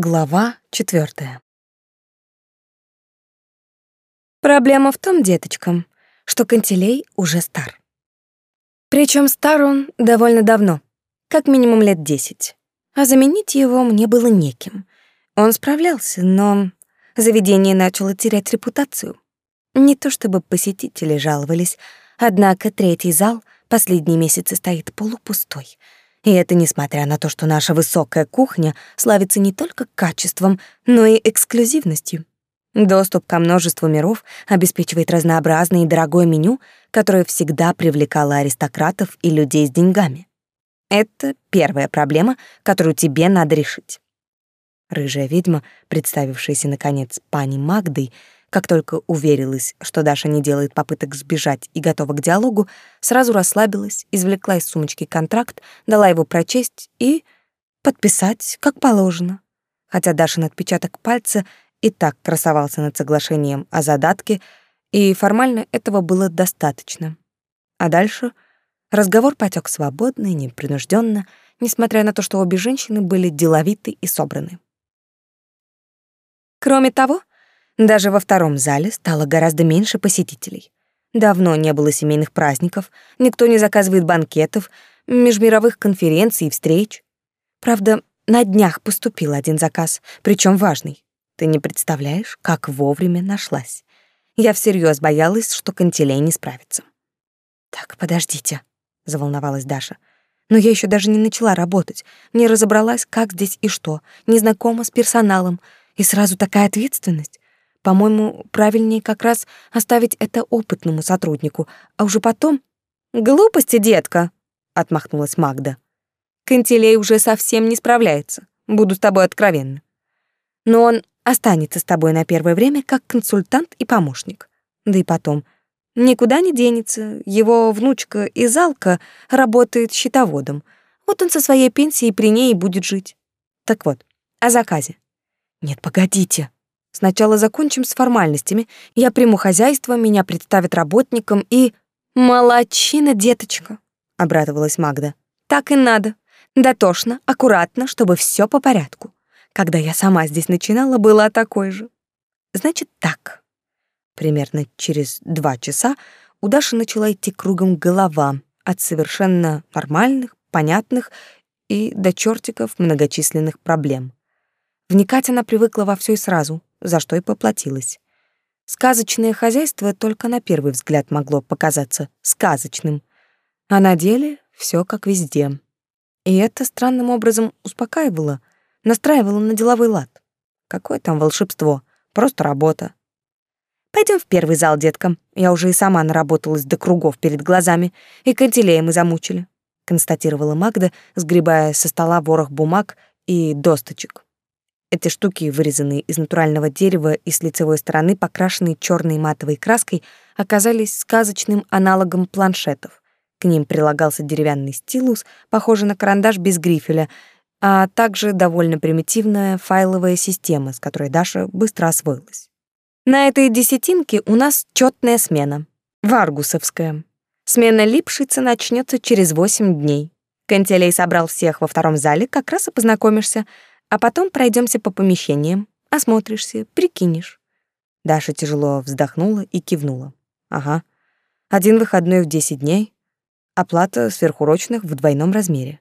Глава четвертая. Проблема в том, деточкам, что Кантилей уже стар. Причем стар он довольно давно, как минимум лет десять. А заменить его мне было неким. Он справлялся, но заведение начало терять репутацию. Не то чтобы посетители жаловались, однако третий зал последние месяцы стоит полупустой — и это несмотря на то, что наша высокая кухня славится не только качеством, но и эксклюзивностью. Доступ ко множеству миров обеспечивает разнообразное и дорогое меню, которое всегда привлекало аристократов и людей с деньгами. Это первая проблема, которую тебе надо решить. Рыжая ведьма, представившаяся наконец пани Магдой, как только уверилась, что Даша не делает попыток сбежать и готова к диалогу, сразу расслабилась, извлекла из сумочки контракт, дала его прочесть и подписать, как положено. Хотя Дашин отпечаток пальца и так красовался над соглашением о задатке, и формально этого было достаточно. А дальше разговор потек свободно и непринужденно, несмотря на то, что обе женщины были деловиты и собраны. Кроме того, даже во втором зале стало гораздо меньше посетителей. Давно не было семейных праздников, никто не заказывает банкетов, межмировых конференций и встреч. Правда, на днях поступил один заказ, причем важный. Ты не представляешь, как вовремя нашлась. Я всерьез боялась, что Кантилей не справится. «Так, подождите», — заволновалась Даша. «Но я еще даже не начала работать, не разобралась, как здесь и что, не знакома с персоналом, и сразу такая ответственность. По-моему, правильнее как раз оставить это опытному сотруднику, а уже потом... «Глупости, детка!» — отмахнулась Магда. «Кантилей уже совсем не справляется. Буду с тобой откровенна. Но он останется с тобой на первое время как консультант и помощник. Да и потом, никуда не денется. Его внучка Изалка работает счетоводом. Вот он со своей пенсией при ней и будет жить. Так вот, о заказе. Нет, погодите, Сначала закончим с формальностями. Я приму хозяйство, меня представят работникам и... Молодчина, деточка, обрадовалась Магда. Так и надо. Дотошно, аккуратно, чтобы все по порядку. Когда я сама здесь начинала, была такой же. Значит так. Примерно через два часа у Даши начала идти кругом голова от совершенно нормальных, понятных и до чертиков многочисленных проблем. Вникать она привыкла во все и сразу, за что и поплатилась. Сказочное хозяйство только на первый взгляд могло показаться сказочным, а на деле все как везде. И это странным образом успокаивало, настраивало на деловой лад. Какое там волшебство, просто работа. Пойдем в первый зал, детка. Я уже и сама наработалась до кругов перед глазами, и кантилея мы замучили, констатировала Магда, сгребая со стола ворох бумаг и досточек. Эти штуки, вырезанные из натурального дерева и с лицевой стороны покрашенные черной матовой краской, оказались сказочным аналогом планшетов. К ним прилагался деревянный стилус, похожий на карандаш без грифеля, а также довольно примитивная файловая система, с которой Даша быстро освоилась. На этой десятинке у нас четная смена. Варгусовская. Смена липшица начнется через восемь дней. Кантелей собрал всех во втором зале, как раз и познакомишься — а потом пройдемся по помещениям, осмотришься, прикинешь. Даша тяжело вздохнула и кивнула. Ага. Один выходной в 10 дней, оплата сверхурочных в двойном размере.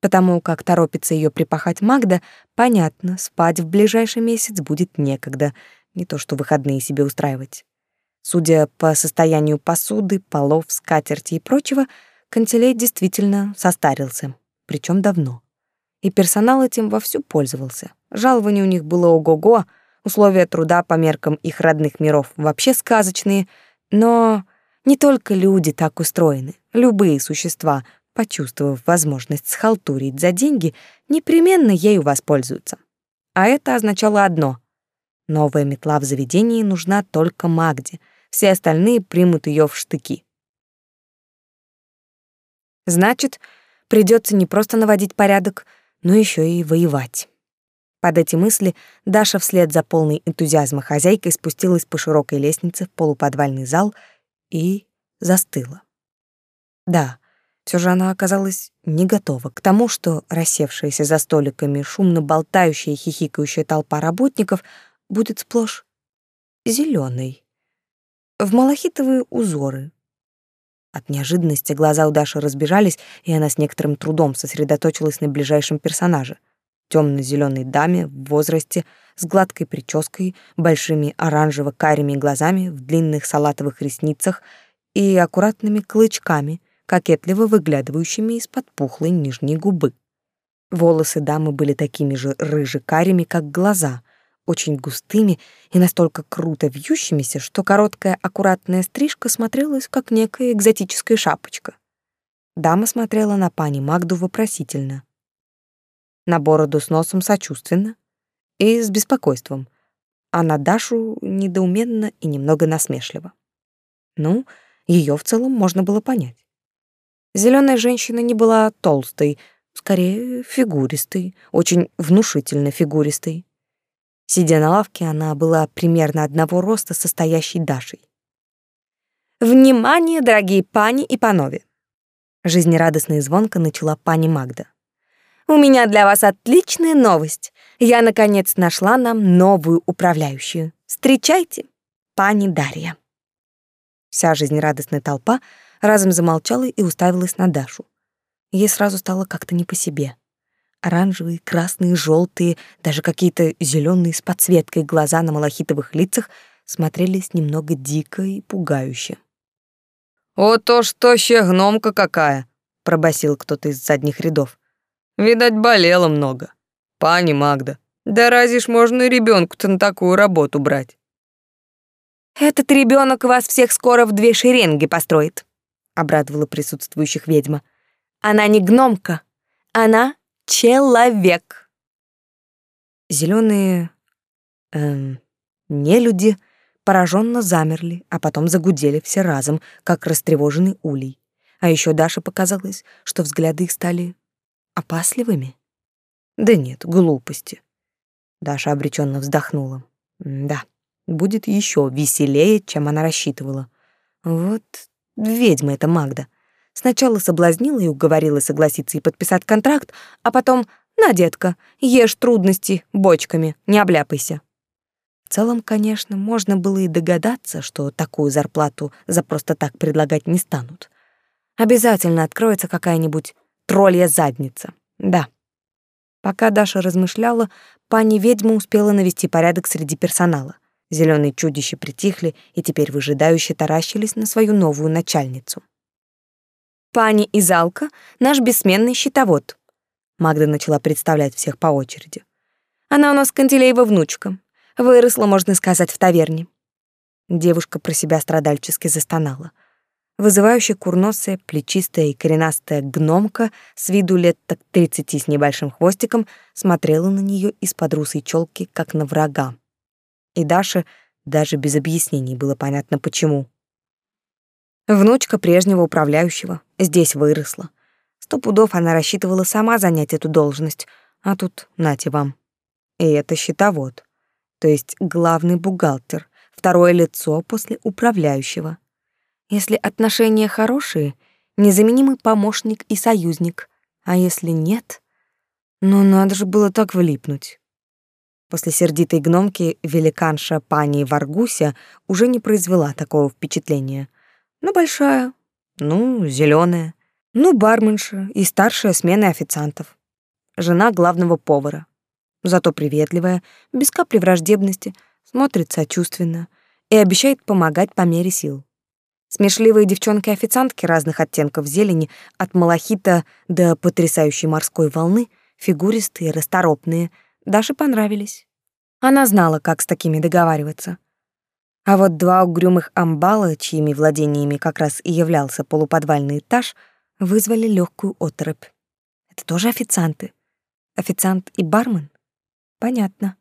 Потому как торопится ее припахать Магда, понятно, спать в ближайший месяц будет некогда, не то что выходные себе устраивать. Судя по состоянию посуды, полов, скатерти и прочего, Кантелей действительно состарился, причем давно и персонал этим вовсю пользовался. Жалование у них было ого-го, условия труда по меркам их родных миров вообще сказочные, но не только люди так устроены. Любые существа, почувствовав возможность схалтурить за деньги, непременно ею воспользуются. А это означало одно — новая метла в заведении нужна только Магде, все остальные примут ее в штыки. Значит, придется не просто наводить порядок — но еще и воевать. Под эти мысли Даша вслед за полной энтузиазма хозяйкой спустилась по широкой лестнице в полуподвальный зал и застыла. Да, Все же она оказалась не готова к тому, что рассевшаяся за столиками шумно болтающая и хихикающая толпа работников будет сплошь зеленой, в малахитовые узоры. От неожиданности глаза у Даши разбежались, и она с некоторым трудом сосредоточилась на ближайшем персонаже — темно-зеленой даме в возрасте, с гладкой прической, большими оранжево-карими глазами в длинных салатовых ресницах и аккуратными клычками — кокетливо выглядывающими из-под пухлой нижней губы. Волосы дамы были такими же рыже-карими, как глаза, очень густыми и настолько круто вьющимися, что короткая аккуратная стрижка смотрелась как некая экзотическая шапочка. Дама смотрела на пани Магду вопросительно. На бороду с носом сочувственно и с беспокойством, а на Дашу недоуменно и немного насмешливо. Ну, ее в целом можно было понять. Зеленая женщина не была толстой, скорее фигуристой, очень внушительно фигуристой. Сидя на лавке, она была примерно одного роста со стоящей Дашей. «Внимание, дорогие пани и панове!» Жизнерадостно и звонко начала пани Магда. «У меня для вас отличная новость. Я, наконец, нашла нам новую управляющую. Встречайте, пани Дарья». Вся жизнерадостная толпа — разом замолчала и уставилась на Дашу. Ей сразу стало как-то не по себе. Оранжевые, красные, желтые, даже какие-то зеленые с подсветкой глаза на малахитовых лицах смотрелись немного дико и пугающе. «О, то что ще гномка какая!» — пробасил кто-то из задних рядов. «Видать, болела много. Пани Магда, да разве ж можно ребенку-то на такую работу брать?» «Этот ребенок вас всех скоро в две шеренги построит», обрадовала присутствующих ведьма. Она не гномка, она человек. Зеленые эм, нелюди пораженно замерли, а потом загудели все разом, как растревоженный улей. А еще Даша показалось, что взгляды их стали опасливыми. Да нет, глупости. Даша обреченно вздохнула. Да, будет еще веселее, чем она рассчитывала. Вот Ведьма эта Магда. Сначала соблазнила и уговорила согласиться и подписать контракт, а потом «На, детка, ешь трудности бочками, не обляпайся». В целом, конечно, можно было и догадаться, что такую зарплату за просто так предлагать не станут. Обязательно откроется какая-нибудь троллья задница. Да. Пока Даша размышляла, пани ведьма успела навести порядок среди персонала. Зеленые чудища притихли и теперь выжидающе таращились на свою новую начальницу. «Пани Изалка — наш бессменный щитовод», — Магда начала представлять всех по очереди. «Она у нас Кантелеева внучка. Выросла, можно сказать, в таверне». Девушка про себя страдальчески застонала. Вызывающая курносая, плечистая и коренастая гномка с виду лет так тридцати с небольшим хвостиком смотрела на нее из-под русой челки, как на врага. И Даше даже без объяснений было понятно, почему. Внучка прежнего управляющего здесь выросла. Сто пудов она рассчитывала сама занять эту должность, а тут нате вам. И это счетовод, то есть главный бухгалтер, второе лицо после управляющего. Если отношения хорошие, незаменимый помощник и союзник, а если нет, ну надо же было так влипнуть. После сердитой гномки великанша пани Варгуся уже не произвела такого впечатления. Ну, большая, ну, зеленая, ну, барменша и старшая смена официантов. Жена главного повара. Зато приветливая, без капли враждебности, смотрит сочувственно и обещает помогать по мере сил. Смешливые девчонки-официантки разных оттенков зелени, от малахита до потрясающей морской волны, фигуристые, расторопные — Даше понравились. Она знала, как с такими договариваться. А вот два угрюмых амбала, чьими владениями как раз и являлся полуподвальный этаж, вызвали легкую оторопь. Это тоже официанты. Официант и бармен? Понятно.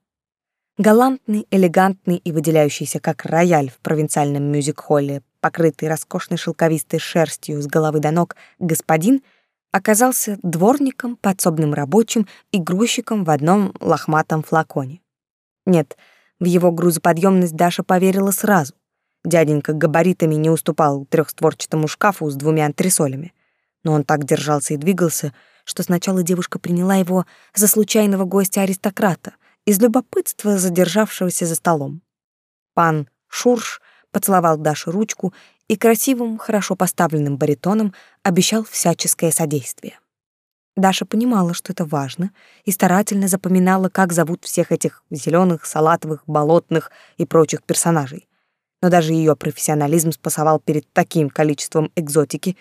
Галантный, элегантный и выделяющийся как рояль в провинциальном мюзик-холле, покрытый роскошной шелковистой шерстью с головы до ног, господин — оказался дворником, подсобным рабочим и грузчиком в одном лохматом флаконе. Нет, в его грузоподъемность Даша поверила сразу. Дяденька габаритами не уступал трехстворчатому шкафу с двумя антресолями. но он так держался и двигался, что сначала девушка приняла его за случайного гостя-аристократа, из любопытства задержавшегося за столом. Пан Шурш поцеловал Даше ручку и красивым, хорошо поставленным баритоном обещал всяческое содействие. Даша понимала, что это важно, и старательно запоминала, как зовут всех этих зеленых, салатовых, болотных и прочих персонажей. Но даже ее профессионализм спасовал перед таким количеством экзотики,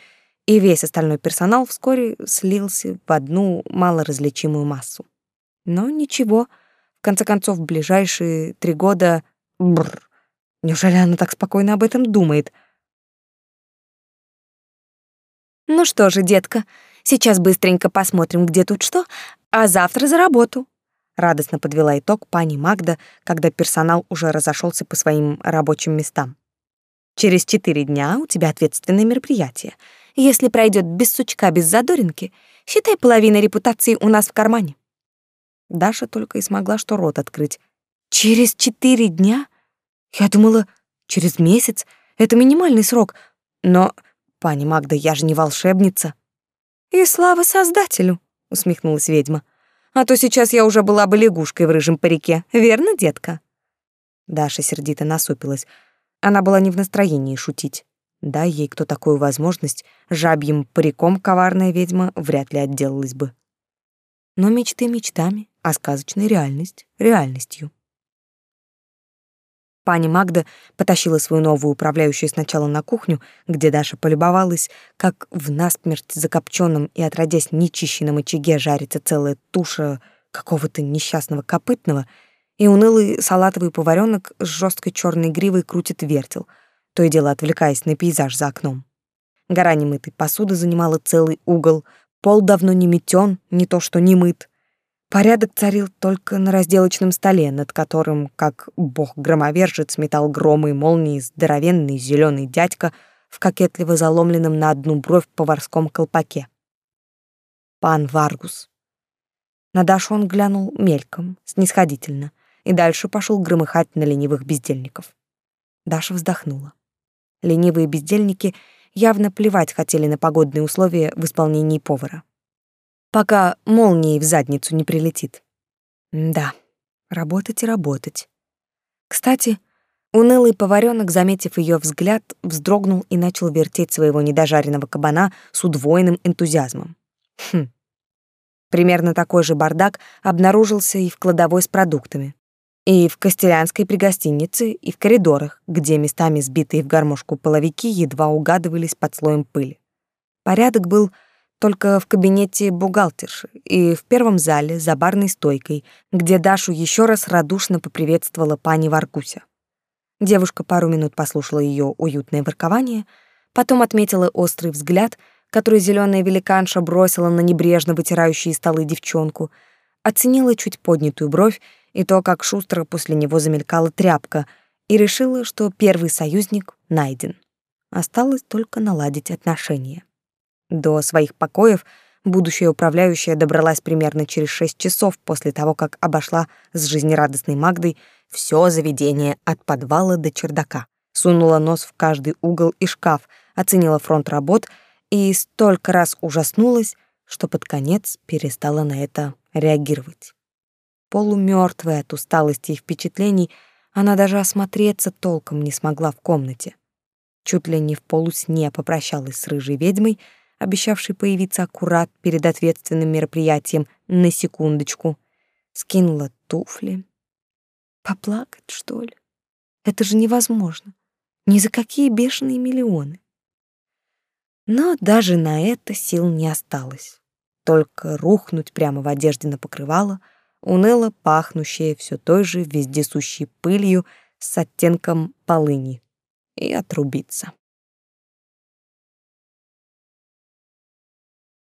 и весь остальной персонал вскоре слился в одну малоразличимую массу. Но ничего, в конце концов, в ближайшие три года... Бррр, неужели она так спокойно об этом думает? «Ну что же, детка, сейчас быстренько посмотрим, где тут что, а завтра за работу», радостно подвела итог пани Магда, когда персонал уже разошелся по своим рабочим местам. Через четыре дня у тебя ответственное мероприятие. Если пройдет без сучка, без задоринки, считай половина репутации у нас в кармане. Даша только и смогла что рот открыть. Через четыре дня? Я думала, через месяц. Это минимальный срок. Но, пани Магда, я же не волшебница. И слава Создателю, усмехнулась ведьма. А то сейчас я уже была бы лягушкой в рыжем парике, верно, детка? Даша сердито насупилась. Она была не в настроении шутить. Дай ей кто такую возможность, жабьим париком коварная ведьма вряд ли отделалась бы. Но мечты мечтами, а сказочная реальность реальностью. Пани Магда потащила свою новую управляющую сначала на кухню, где Даша полюбовалась, как в насмерть закопченном и отродясь нечищенном очаге жарится целая туша какого-то несчастного копытного, и унылый салатовый поваренок с жесткой черной гривой крутит вертел, то и дело отвлекаясь на пейзаж за окном. Гора немытой посуды занимала целый угол, пол давно не метен, не то что не мыт, Порядок царил только на разделочном столе, над которым, как бог-громовержец, метал громы и молнии здоровенный зеленый дядька в кокетливо заломленном на одну бровь поварском колпаке. Пан Варгус. На Дашу он глянул мельком, снисходительно, и дальше пошел громыхать на ленивых бездельников. Даша вздохнула. Ленивые бездельники явно плевать хотели на погодные условия в исполнении повара пока молнией в задницу не прилетит. Да, работать и работать. Кстати, унылый поваренок, заметив ее взгляд, вздрогнул и начал вертеть своего недожаренного кабана с удвоенным энтузиазмом. Хм. Примерно такой же бардак обнаружился и в кладовой с продуктами, и в Костелянской при гостинице, и в коридорах, где местами сбитые в гармошку половики едва угадывались под слоем пыли. Порядок был только в кабинете бухгалтерши и в первом зале за барной стойкой, где Дашу еще раз радушно поприветствовала пани Варкуся. Девушка пару минут послушала ее уютное воркование, потом отметила острый взгляд, который зеленая великанша бросила на небрежно вытирающие столы девчонку, оценила чуть поднятую бровь и то, как шустро после него замелькала тряпка, и решила, что первый союзник найден. Осталось только наладить отношения. До своих покоев будущая управляющая добралась примерно через шесть часов после того, как обошла с жизнерадостной Магдой все заведение от подвала до чердака, сунула нос в каждый угол и шкаф, оценила фронт работ и столько раз ужаснулась, что под конец перестала на это реагировать. Полумёртвая от усталости и впечатлений, она даже осмотреться толком не смогла в комнате. Чуть ли не в полусне попрощалась с рыжей ведьмой — обещавший появиться аккурат перед ответственным мероприятием на секундочку, скинула туфли. Поплакать, что ли? Это же невозможно. Ни за какие бешеные миллионы. Но даже на это сил не осталось. Только рухнуть прямо в одежде на покрывало, уныло пахнущее все той же вездесущей пылью с оттенком полыни, и отрубиться.